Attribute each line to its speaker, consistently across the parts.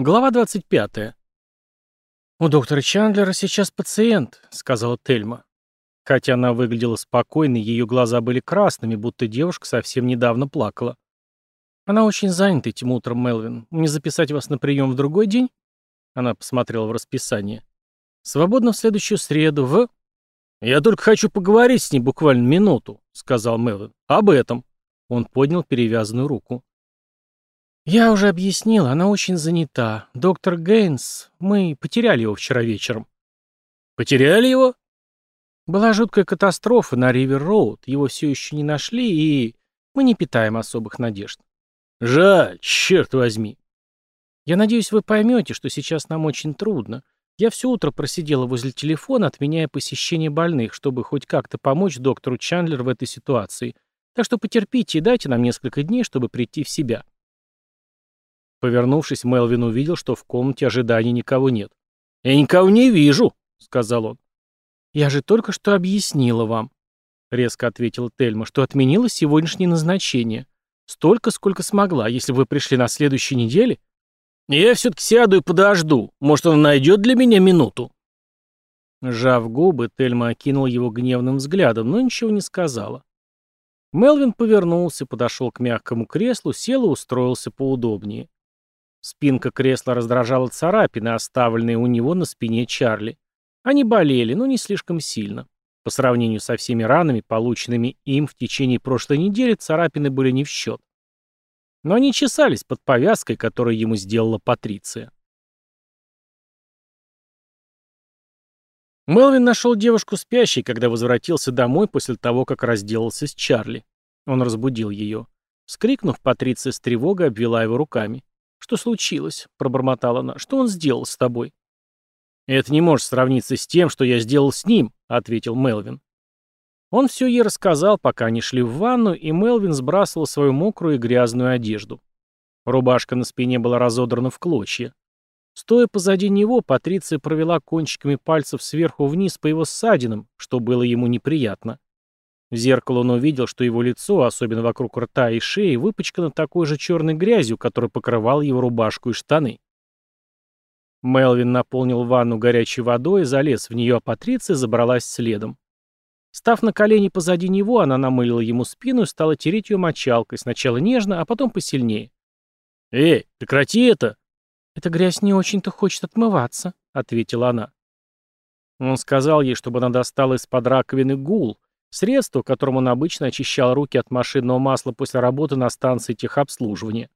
Speaker 1: Глава 25. «У доктора Чандлера сейчас пациент», — сказала Тельма. Хотя она выглядела спокойной, ее глаза были красными, будто девушка совсем недавно плакала. «Она очень занята этим утром, Мелвин. Мне записать вас на прием в другой день?» Она посмотрела в расписание. «Свободно в следующую среду в...» «Я только хочу поговорить с ней буквально минуту», — сказал Мелвин. «Об этом». Он поднял перевязанную руку. «Я уже объяснил, она очень занята. Доктор Гейнс, мы потеряли его вчера вечером».
Speaker 2: «Потеряли его?»
Speaker 1: Была жуткая катастрофа на Ривер-Роуд, его все еще не нашли, и мы не питаем особых надежд.
Speaker 2: «Жаль, черт возьми».
Speaker 1: Я надеюсь, вы поймете, что сейчас нам очень трудно. Я все утро просидела возле телефона, отменяя посещение больных, чтобы хоть как-то помочь доктору Чандлер в этой ситуации. Так что потерпите и дайте нам несколько дней, чтобы прийти в себя. Повернувшись, Мелвин увидел, что в комнате ожидания никого нет.
Speaker 2: «Я никого не вижу», — сказал он.
Speaker 1: «Я же только что объяснила вам», — резко ответила Тельма, «что отменила сегодняшнее назначение. Столько, сколько смогла. Если вы пришли на следующей неделе...»
Speaker 2: «Я все-таки сяду и подожду. Может, он найдет для меня минуту?»
Speaker 1: Сжав губы, Тельма окинула его гневным взглядом, но ничего не сказала. Мелвин повернулся, подошел к мягкому креслу, сел и устроился поудобнее. Спинка кресла раздражала царапины, оставленные у него на спине Чарли. Они болели, но не слишком сильно. По сравнению со всеми ранами, полученными им в течение прошлой недели, царапины были не в счет. Но они чесались под повязкой, которую ему сделала Патриция. Мелвин нашел девушку спящей, когда возвратился домой после того, как разделался с Чарли. Он разбудил ее. Вскрикнув, Патриция с тревогой обвела его руками. «Что случилось?» — пробормотала она. «Что он сделал с тобой?» «Это не может сравниться с тем, что я сделал с ним», — ответил Мелвин. Он все ей рассказал, пока они шли в ванну, и Мелвин сбрасывал свою мокрую и грязную одежду. Рубашка на спине была разодрана в клочья. Стоя позади него, Патриция провела кончиками пальцев сверху вниз по его ссадинам, что было ему неприятно. В зеркало он увидел, что его лицо, особенно вокруг рта и шеи, выпачкано такой же черной грязью, которая покрывала его рубашку и штаны. Мелвин наполнил ванну горячей водой, залез в нее, а Патриция забралась следом. Став на колени позади него, она намылила ему спину и стала тереть ее мочалкой, сначала нежно, а потом посильнее.
Speaker 2: «Эй, прекрати это!»
Speaker 1: «Эта грязь не очень-то хочет отмываться», — ответила она. Он сказал ей, чтобы она достала из-под раковины гул, Средство, которым он обычно очищал руки от машинного масла после работы на станции техобслуживания.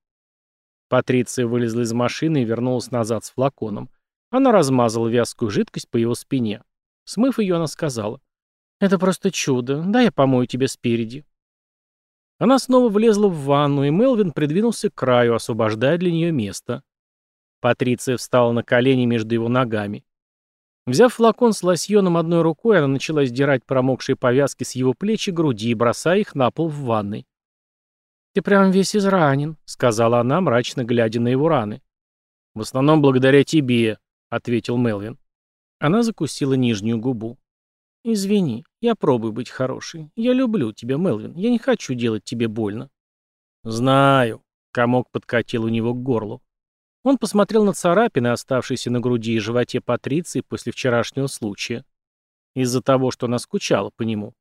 Speaker 1: Патриция вылезла из машины и вернулась назад с флаконом. Она размазала вязкую жидкость по его спине. Смыв ее, она сказала. «Это просто чудо. Да, я помою тебя спереди». Она снова влезла в ванну, и Мелвин придвинулся к краю, освобождая для нее место. Патриция встала на колени между его ногами. Взяв флакон с лосьоном одной рукой, она начала сдирать промокшие повязки с его плеч и груди, бросая их на пол в ванной. «Ты прям весь изранен», — сказала она, мрачно глядя на его раны. «В основном благодаря тебе», — ответил Мелвин. Она закусила нижнюю губу. «Извини, я пробую быть хорошей. Я люблю тебя, Мелвин. Я не хочу делать тебе больно».
Speaker 2: «Знаю», — комок подкатил у него к горлу.
Speaker 1: Он посмотрел на царапины, оставшиеся на груди и животе Патриции после вчерашнего случая. Из-за того, что она скучала по нему.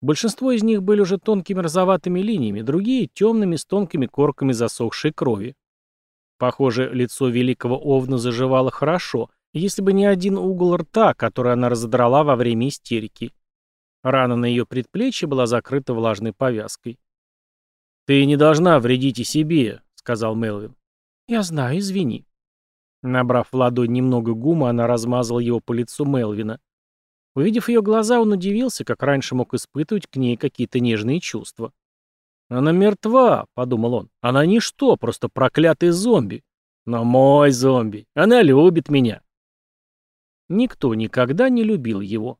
Speaker 1: Большинство из них были уже тонкими розоватыми линиями, другие — темными с тонкими корками засохшей крови. Похоже, лицо великого Овна заживало хорошо, если бы не один угол рта, который она разодрала во время истерики. Рана на ее предплечье была закрыта влажной повязкой.
Speaker 2: «Ты не должна вредить и себе», — сказал Мелвин.
Speaker 1: «Я знаю, извини». Набрав в ладонь немного гума, она размазала его по лицу Мелвина. Увидев ее глаза, он удивился, как раньше мог испытывать к ней какие-то нежные чувства.
Speaker 2: «Она мертва», — подумал он. «Она ничто, просто проклятый зомби. Но мой зомби. Она любит меня».
Speaker 1: Никто никогда не любил его.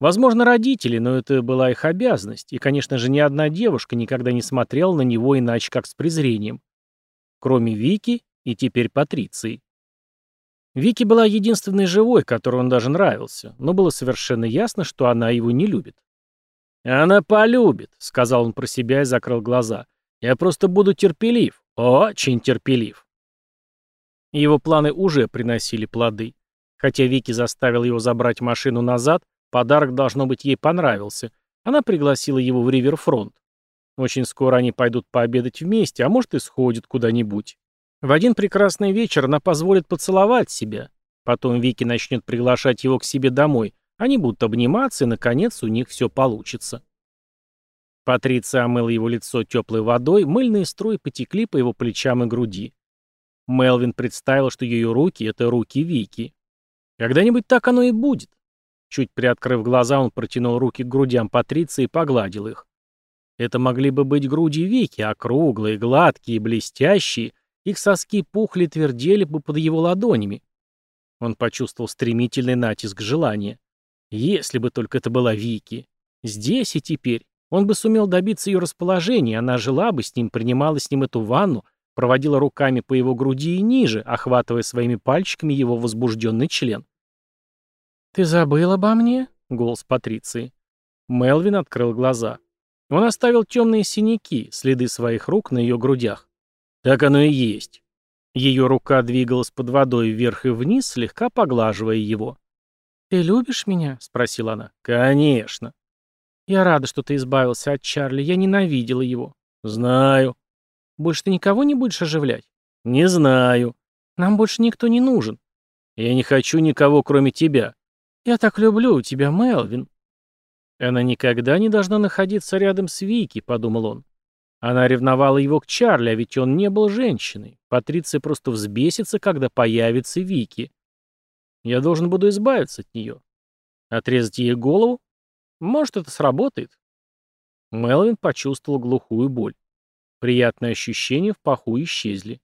Speaker 1: Возможно, родители, но это была их обязанность, и, конечно же, ни одна девушка никогда не смотрела на него иначе, как с презрением. Кроме Вики и теперь Патриции. Вики была единственной живой, которой он даже нравился, но было совершенно ясно, что она его не любит.
Speaker 2: «Она полюбит», — сказал он про себя и закрыл глаза. «Я просто буду терпелив, очень терпелив».
Speaker 1: Его планы уже приносили плоды. Хотя Вики заставил его забрать машину назад, подарок, должно быть, ей понравился. Она пригласила его в Риверфронт. Очень скоро они пойдут пообедать вместе, а может и сходят куда-нибудь. В один прекрасный вечер она позволит поцеловать себя. Потом Вики начнет приглашать его к себе домой. Они будут обниматься, и, наконец, у них все получится. Патриция омыла его лицо теплой водой, мыльные струи потекли по его плечам и груди. Мелвин представил, что ее руки — это руки Вики. Когда-нибудь так оно и будет. Чуть приоткрыв глаза, он протянул руки к грудям Патриции и погладил их. Это могли бы быть груди Вики, округлые, гладкие, блестящие, их соски пухли и твердели бы под его ладонями. Он почувствовал стремительный натиск желания. Если бы только это была Вики. Здесь и теперь. Он бы сумел добиться ее расположения, она жила бы с ним, принимала с ним эту ванну, проводила руками по его груди и ниже, охватывая своими пальчиками его возбужденный член. «Ты забыл обо мне?» — голос Патриции. Мелвин открыл глаза. Он оставил темные синяки, следы своих рук на ее грудях. Так оно и есть. Ее рука двигалась под водой вверх и вниз, слегка поглаживая его. «Ты любишь меня?» — спросила она. «Конечно». «Я рада, что ты избавился от Чарли. Я ненавидела его». «Знаю». Больше ты никого не будешь оживлять? Не знаю. Нам больше никто не нужен. Я не хочу никого, кроме тебя. Я так люблю тебя, Мелвин. Она никогда не должна находиться рядом с Вики, подумал он. Она ревновала его к Чарли, а ведь он не был женщиной. Патриция просто взбесится, когда появится Вики. Я должен буду избавиться от нее. Отрезать ей голову? Может, это сработает. Мелвин почувствовал глухую боль. Приятные ощущения в паху исчезли.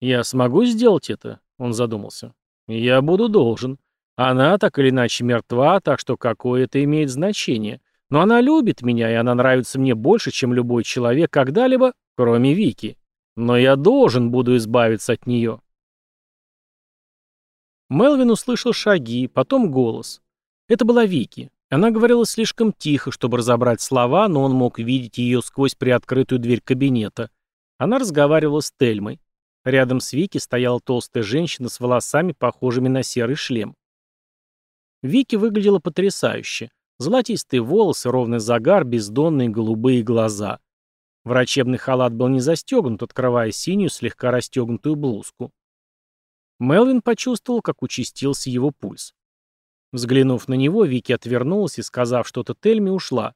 Speaker 1: «Я смогу сделать это?» — он задумался. «Я буду должен. Она так или иначе мертва, так что какое это имеет значение. Но она любит меня, и она нравится мне больше, чем любой человек когда-либо, кроме Вики. Но я должен буду избавиться от нее». Мелвин услышал шаги, потом голос. Это была Вики. Она говорила слишком тихо, чтобы разобрать слова, но он мог видеть ее сквозь приоткрытую дверь кабинета. Она разговаривала с Тельмой. Рядом с Вики стояла толстая женщина с волосами, похожими на серый шлем. Вики выглядела потрясающе. Золотистые волосы, ровный загар, бездонные голубые глаза. Врачебный халат был не застегнут, открывая синюю, слегка расстегнутую блузку. Мелвин почувствовал, как участился его пульс. Взглянув на него, Вики отвернулась и, сказав что-то Тельме, ушла.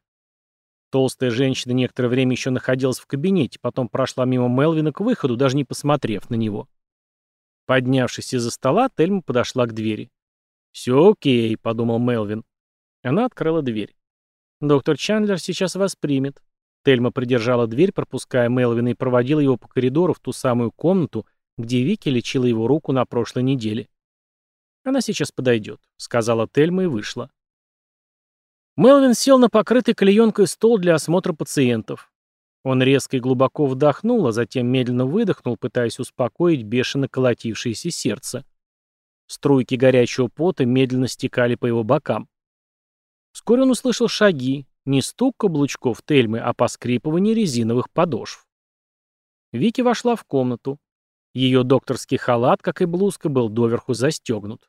Speaker 1: Толстая женщина некоторое время еще находилась в кабинете, потом прошла мимо Мелвина к выходу, даже не посмотрев на него. Поднявшись из-за стола, Тельма подошла к двери. «Все окей», — подумал Мелвин. Она открыла дверь. «Доктор Чандлер сейчас вас примет». Тельма придержала дверь, пропуская Мелвина, и проводила его по коридору в ту самую комнату, где Вики лечила его руку на прошлой неделе. «Она сейчас подойдет», — сказала Тельма и вышла. Мелвин сел на покрытый клеенкой стол для осмотра пациентов. Он резко и глубоко вдохнул, а затем медленно выдохнул, пытаясь успокоить бешено колотившееся сердце. Струйки горячего пота медленно стекали по его бокам. Вскоре он услышал шаги, не стук каблучков Тельмы, а поскрипывание резиновых подошв. Вики вошла в комнату. Ее докторский халат, как и блузка, был доверху застегнут.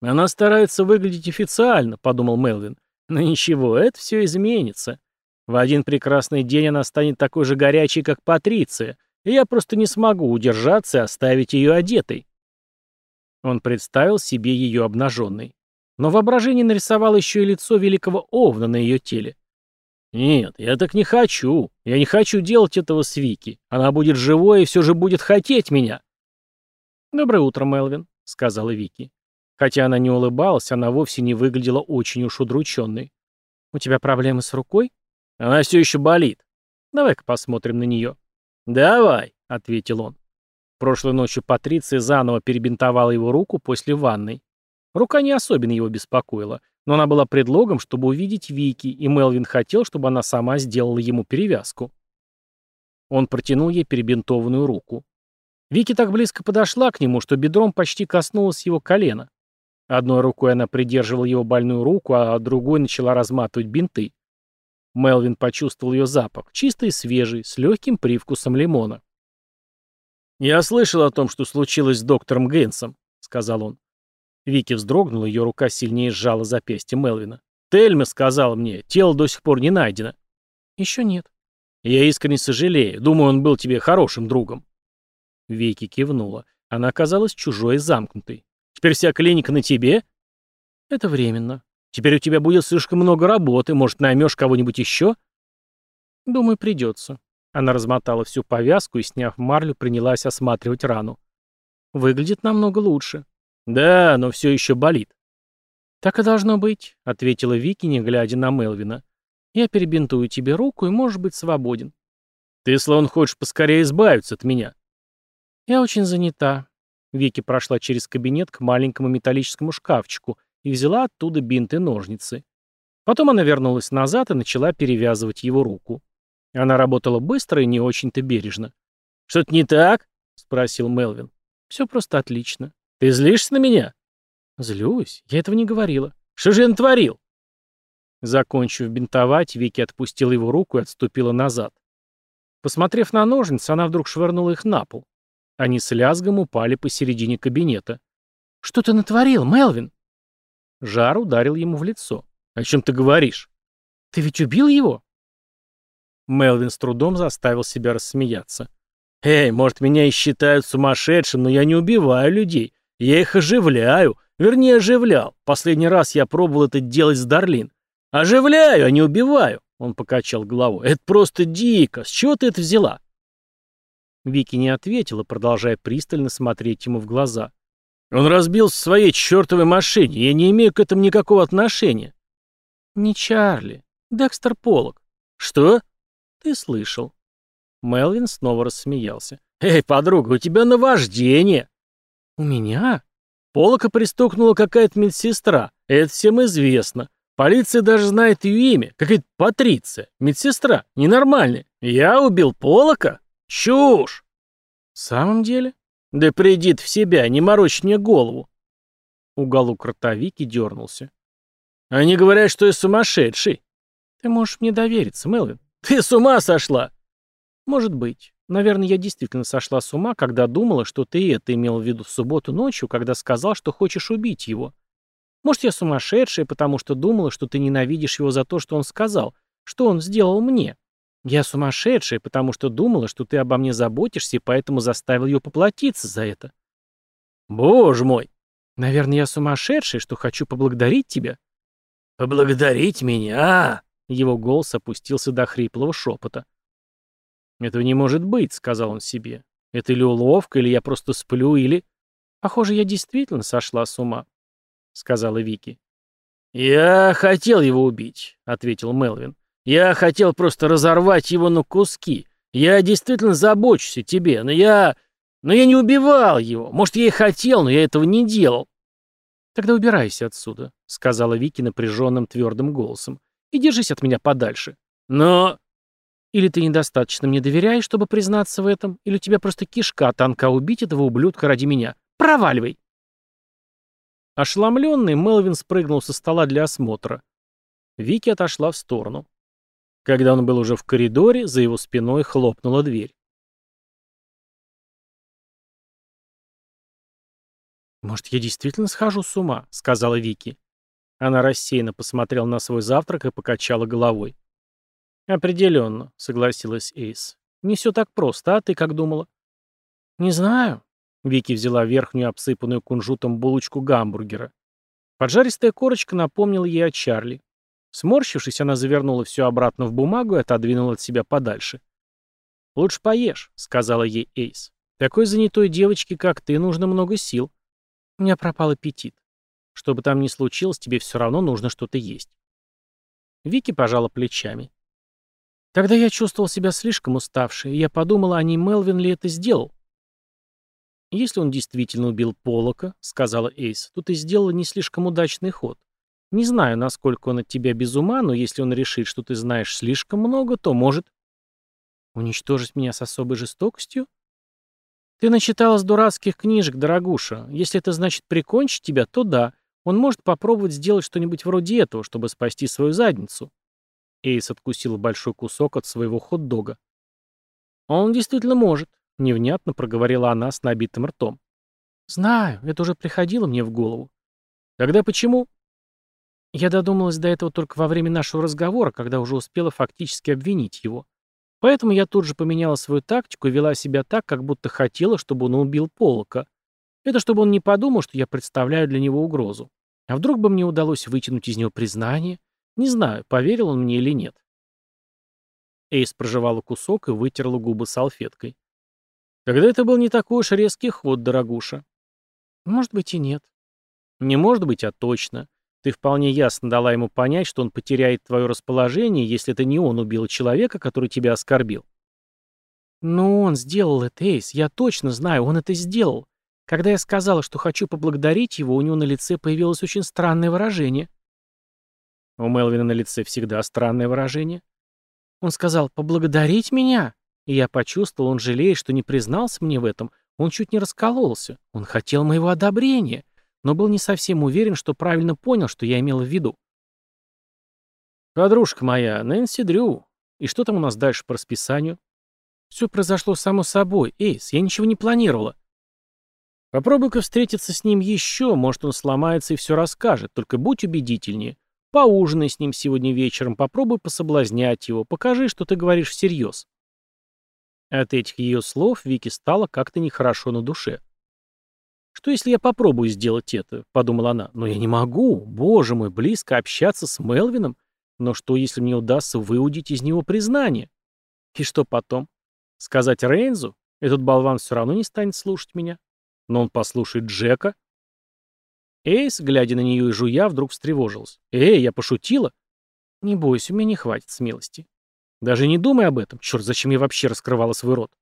Speaker 1: «Она старается выглядеть официально», — подумал Мелвин. «Но ничего, это все изменится. В один прекрасный день она станет такой же горячей, как Патриция, и я просто не смогу удержаться и оставить ее одетой». Он представил себе ее обнаженной. Но воображение нарисовало еще и лицо великого Овна на ее теле. «Нет, я так не хочу. Я не хочу делать этого с Вики. Она будет живой и все же будет хотеть меня». «Доброе утро, Мелвин», — сказала Вики. Хотя она не улыбалась, она вовсе не выглядела очень уж удрученной. «У тебя проблемы с рукой?» «Она все еще болит. Давай-ка посмотрим на нее». «Давай», — ответил он. Прошлой ночью Патриция заново перебинтовала его руку после ванной. Рука не особенно его беспокоила. Но она была предлогом, чтобы увидеть Вики, и Мелвин хотел, чтобы она сама сделала ему перевязку. Он протянул ей перебинтованную руку. Вики так близко подошла к нему, что бедром почти коснулась его колена. Одной рукой она придерживала его больную руку, а другой начала разматывать бинты. Мелвин почувствовал ее запах, чистый и свежий, с легким привкусом лимона. «Я слышал о том, что случилось с доктором Гейнсом», — сказал он. Вики вздрогнула, ее рука сильнее сжала запястье Мелвина. «Тельма сказал мне, тело до сих пор не найдено». «Еще нет». «Я искренне сожалею. Думаю, он был тебе хорошим другом». Вики кивнула. Она оказалась чужой и замкнутой. «Теперь вся клиника на тебе?» «Это временно. Теперь у тебя будет слишком много работы. Может, наймешь кого-нибудь еще?» «Думаю, придется». Она размотала всю повязку и, сняв марлю, принялась осматривать рану. «Выглядит намного лучше». «Да, но все еще болит». «Так и должно быть», — ответила Вики, не глядя на Мелвина. «Я перебинтую тебе руку и можешь быть свободен». «Ты, словно хочешь поскорее избавиться от меня». «Я очень занята». Вики прошла через кабинет к маленькому металлическому шкафчику и взяла оттуда бинты и ножницы. Потом она вернулась назад и начала перевязывать его руку. Она работала быстро и не очень-то бережно. «Что-то не так?» — спросил Мелвин. «Все просто отлично. Ты злишься на меня?» «Злюсь? Я этого не говорила. Что же я натворил?» Закончив бинтовать, Вики отпустила его руку и отступила назад. Посмотрев на ножницы, она вдруг швырнула их на пол. Они с лязгом упали посередине кабинета. «Что ты натворил, Мелвин?» Жар ударил ему в лицо. «О чем ты говоришь?» «Ты ведь убил его?» Мелвин с трудом заставил себя рассмеяться. «Эй, может, меня и считают сумасшедшим, но я не убиваю людей. Я их оживляю. Вернее, оживлял. Последний раз я пробовал это делать с Дарлин. Оживляю, а не убиваю!» Он покачал головой. «Это просто дико! С чего ты это взяла?» Вики не ответила, продолжая пристально смотреть ему в глаза. «Он разбился в своей чертовой машине. Я не имею к этому никакого отношения». «Не Чарли. Декстер Поллок». «Что?» «Ты слышал». Мелвин снова рассмеялся. «Эй, подруга, у тебя наваждение!» «У меня?» Полока пристукнула какая-то медсестра. Это всем известно. Полиция даже знает ее имя. Какая-то Патриция. Медсестра. Ненормальная. Я убил Полока? Чушь! В самом деле? Да приди в себя, не морочь мне голову. Уголок рта Вики дернулся. Они говорят, что я сумасшедший. Ты можешь мне довериться, Мелвин. Ты с ума сошла? Может быть. Наверное, я действительно сошла с ума, когда думала, что ты это имел в виду в субботу ночью, когда сказал, что хочешь убить его. Может, я сумасшедшая, потому что думала, что ты ненавидишь его за то, что он сказал, что он сделал мне. Я сумасшедшая, потому что думала, что ты обо мне заботишься, и поэтому заставил ее поплатиться за это. Боже мой! Наверное, я сумасшедшая, что хочу поблагодарить тебя. Поблагодарить меня? Его голос опустился до хриплого шепота. «Этого не может быть», — сказал он себе. «Это или уловка, или я просто сплю, или...» «Похоже, я действительно сошла с ума», — сказала Вики. «Я хотел его убить», — ответил Мелвин. «Я хотел просто разорвать его на куски. Я действительно забочусь о тебе, но я... Но я не убивал его. Может, я и хотел, но я этого не делал». «Тогда убирайся отсюда», — сказала Вики напряженным твердым голосом и держись от меня подальше. Но... Или ты недостаточно мне доверяешь, чтобы признаться в этом, или у тебя просто кишка танка убить этого ублюдка ради меня. Проваливай!» Ошеломленный, Мелвин спрыгнул со стола для осмотра. Вики отошла в сторону. Когда он был уже в коридоре, за его спиной хлопнула дверь. «Может, я действительно схожу с ума?» — сказала Вики. Она рассеянно посмотрела на свой завтрак и покачала головой. «Определенно», — согласилась Эйс. «Не все так просто, а ты как думала?» «Не знаю». Вики взяла верхнюю обсыпанную кунжутом булочку гамбургера. Поджаристая корочка напомнила ей о Чарли. Сморщившись, она завернула все обратно в бумагу и отодвинула от себя подальше. «Лучше поешь», — сказала ей Эйс. «Такой занятой девочке, как ты, нужно много сил. У меня пропал аппетит. Что бы там ни случилось, тебе все равно нужно что-то есть. Вики пожала плечами. Тогда я чувствовал себя слишком уставшей, и я подумала, а не Мелвин ли это сделал. «Если он действительно убил Полока, — сказала Эйс, — то ты сделала не слишком удачный ход. Не знаю, насколько он от тебя без ума, но если он решит, что ты знаешь слишком много, то может...» «Уничтожить меня с особой жестокостью?» «Ты начиталась дурацких книжек, дорогуша. Если это значит прикончить тебя, то да. Он может попробовать сделать что-нибудь вроде этого, чтобы спасти свою задницу. Эйс откусил большой кусок от своего хот-дога. Он действительно может, Невнятно проговорила она с набитым ртом. Знаю, это уже приходило мне в голову. Тогда почему? Я додумалась до этого только во время нашего разговора, когда уже успела фактически обвинить его. Поэтому я тут же поменяла свою тактику и вела себя так, как будто хотела, чтобы он убил Полока. Это чтобы он не подумал, что я представляю для него угрозу. А вдруг бы мне удалось вытянуть из него признание? Не знаю, поверил он мне или нет. Эйс прожевала кусок и вытерла губы салфеткой. Тогда это был не такой уж резкий ход, дорогуша. Может быть и нет. Не может быть, а точно. Ты вполне ясно дала ему понять, что он потеряет твое расположение, если это не он убил человека, который тебя оскорбил. Ну, он сделал это, Эйс, я точно знаю, он это сделал. Когда я сказала, что хочу поблагодарить его, у него на лице появилось очень странное выражение. У Мелвина на лице всегда странное выражение. Он сказал «поблагодарить меня?» И я почувствовал, он жалеет, что не признался мне в этом. Он чуть не раскололся. Он хотел моего одобрения но был не совсем уверен, что правильно понял, что я имел в виду. «Подружка моя, Нэнси Дрю. И что там у нас дальше по расписанию?» «Все произошло само собой. Эйс, я ничего не планировала». «Попробуй-ка встретиться с ним еще, может, он сломается и все расскажет, только будь убедительнее. Поужинай с ним сегодня вечером, попробуй пособлазнять его, покажи, что ты говоришь всерьез». От этих ее слов Вики стало как-то нехорошо на душе. «Что, если я попробую сделать это?» — подумала она. «Но я не могу, боже мой, близко общаться с Мелвином. Но что, если мне удастся выудить из него признание? И что потом? Сказать Рейнзу? Этот болван все равно не станет слушать меня. Но он послушает Джека». Эйс, глядя на нее и жуя, вдруг встревожился. «Эй, я пошутила?» «Не бойся, у меня не хватит смелости». «Даже не думай об этом. Черт, зачем я вообще раскрывала свой рот?»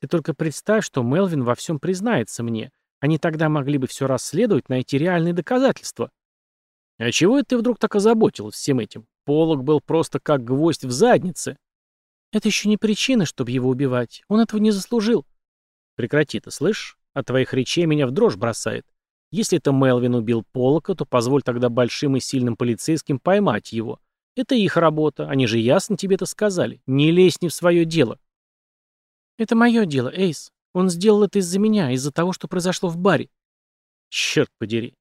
Speaker 1: «Ты только представь, что Мелвин во всем признается мне, они тогда могли бы все расследовать, найти реальные доказательства. А чего это ты вдруг так озаботилась всем этим? Полок был просто как гвоздь в заднице. Это еще не причина, чтобы его убивать. Он этого не заслужил. Прекрати ты, слышишь? От твоих речей меня в дрожь бросает. Если это Мелвин убил Полока, то позволь тогда большим и сильным полицейским поймать его. Это их работа, они же ясно тебе это сказали. Не лезь не в свое дело. Это мое дело, Эйс. Он сделал это из-за меня, из-за того, что произошло в баре. Черт подери.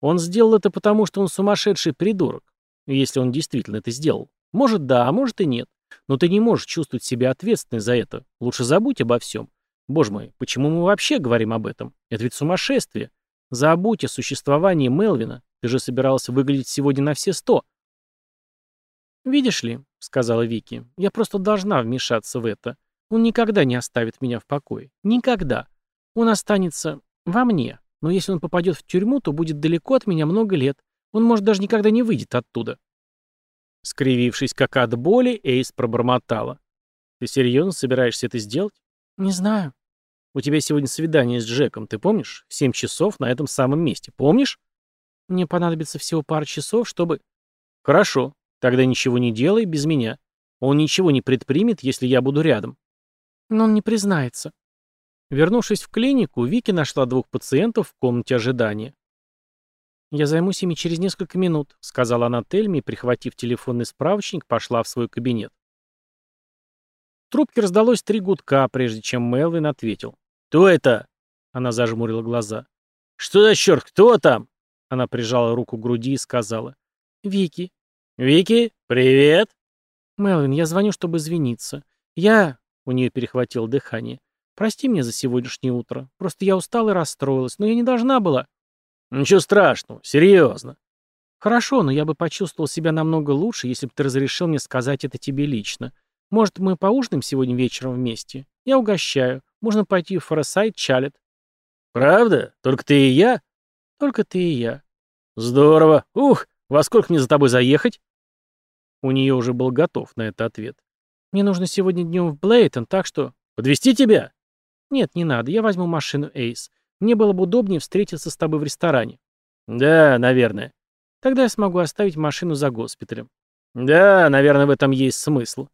Speaker 1: Он сделал это потому, что он сумасшедший придурок. Если он действительно это сделал. Может, да, а может и нет. Но ты не можешь чувствовать себя ответственной за это. Лучше забудь обо всем. Боже мой, почему мы вообще говорим об этом? Это ведь сумасшествие. Забудь о существовании Мелвина. Ты же собирался выглядеть сегодня на все сто. «Видишь ли», — сказала Вики, — «я просто должна вмешаться в это. Он никогда не оставит меня в покое. Никогда. Он останется во мне. Но если он попадет в тюрьму, то будет далеко от меня много лет. Он, может, даже никогда не выйдет оттуда. Скривившись как от боли, Эйс пробормотала. «Ты серьезно собираешься это сделать?» «Не знаю». «У тебя сегодня свидание с Джеком, ты помнишь? В семь часов на этом самом месте. Помнишь?» «Мне понадобится всего пара часов, чтобы...» «Хорошо. Тогда ничего не делай без меня. Он ничего не предпримет, если я буду рядом. Но он не признается. Вернувшись в клинику, Вики нашла двух пациентов в комнате ожидания. «Я займусь ими через несколько минут», — сказала она Тельме и, прихватив телефонный справочник, пошла в свой кабинет. В трубке раздалось три гудка, прежде чем Мелвин ответил. «Кто это?» — она зажмурила глаза. «Что за черт? Кто там?» Она прижала руку к груди и сказала. «Вики». «Вики, привет!» «Мелвин, я звоню, чтобы извиниться. Я... У нее перехватило дыхание. «Прости меня за сегодняшнее утро. Просто я устала и расстроилась, но я не должна была». «Ничего страшного, серьезно». «Хорошо, но я бы почувствовал себя намного лучше, если бы ты разрешил мне сказать это тебе лично. Может, мы поужинаем сегодня вечером вместе? Я угощаю. Можно пойти в Форесайд Чалет». «Правда? Только ты и я?» «Только ты и я». «Здорово. Ух, во сколько мне за тобой заехать?» У нее уже был готов на это ответ. Мне нужно сегодня днем в Блейтон, так что... Подвести тебя? Нет, не надо, я возьму машину Эйс. Мне было бы удобнее встретиться с тобой в ресторане. Да, наверное. Тогда я смогу оставить машину за госпиталем. Да, наверное, в этом есть смысл.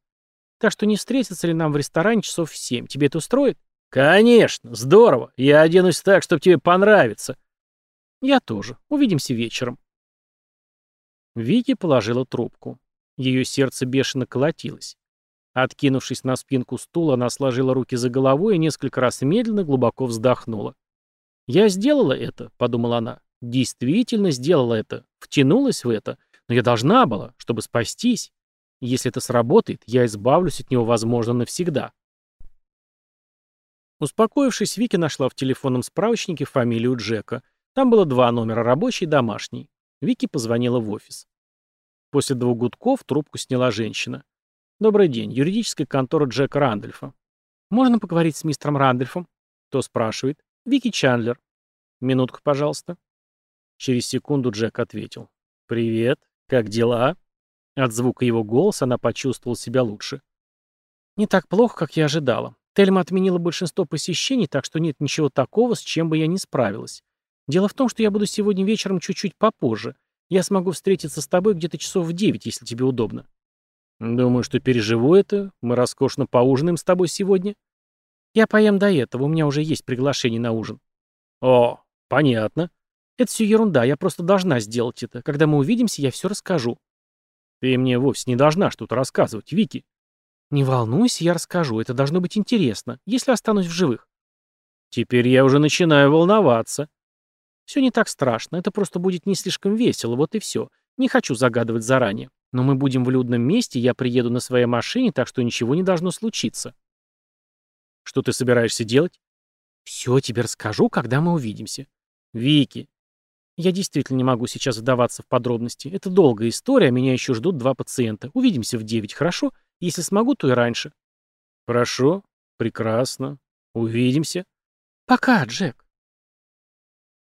Speaker 1: Так что не встретиться ли нам в ресторане часов в семь? Тебе это устроит? Конечно, здорово. Я оденусь так, чтобы тебе понравится. Я тоже. Увидимся вечером. Вики положила трубку. Ее сердце бешено колотилось. Откинувшись на спинку стула, она сложила руки за головой и несколько раз медленно глубоко вздохнула. «Я сделала это», — подумала она. «Действительно сделала это. Втянулась в это. Но я должна была, чтобы спастись. Если это сработает, я избавлюсь от него, возможно, навсегда». Успокоившись, Вики нашла в телефонном справочнике фамилию Джека. Там было два номера, рабочий и домашний. Вики позвонила в офис. После двух гудков трубку сняла женщина. «Добрый день. Юридическая контора Джека Рандольфа. Можно поговорить с мистером Рандольфом?» Кто спрашивает? «Вики Чандлер». «Минутку, пожалуйста». Через секунду Джек ответил. «Привет. Как дела?» От звука его голоса она почувствовала себя лучше. «Не так плохо, как я ожидала. Тельма отменила большинство посещений, так что нет ничего такого, с чем бы я не справилась. Дело в том, что я буду сегодня вечером чуть-чуть попозже. Я смогу встретиться с тобой где-то часов в девять, если тебе удобно. Думаю, что переживу это. Мы роскошно поужинаем с тобой сегодня. Я поем до этого, у меня уже есть приглашение на ужин. О, понятно. Это все ерунда, я просто должна сделать это. Когда мы увидимся, я все расскажу. Ты мне вовсе не должна что-то рассказывать, Вики. «Не волнуйся, я расскажу. Это должно быть интересно, если останусь в живых». «Теперь я уже начинаю волноваться». «Все не так страшно. Это просто будет не слишком весело, вот и все. Не хочу загадывать заранее. Но мы будем в людном месте, я приеду на своей машине, так что ничего не должно случиться». «Что ты собираешься делать?» «Все тебе расскажу, когда мы увидимся». «Вики». «Я действительно не могу сейчас вдаваться в подробности. Это долгая история, а меня еще ждут два пациента. Увидимся в девять, хорошо?» Если смогу, то и раньше. Хорошо. Прекрасно. Увидимся. Пока, Джек.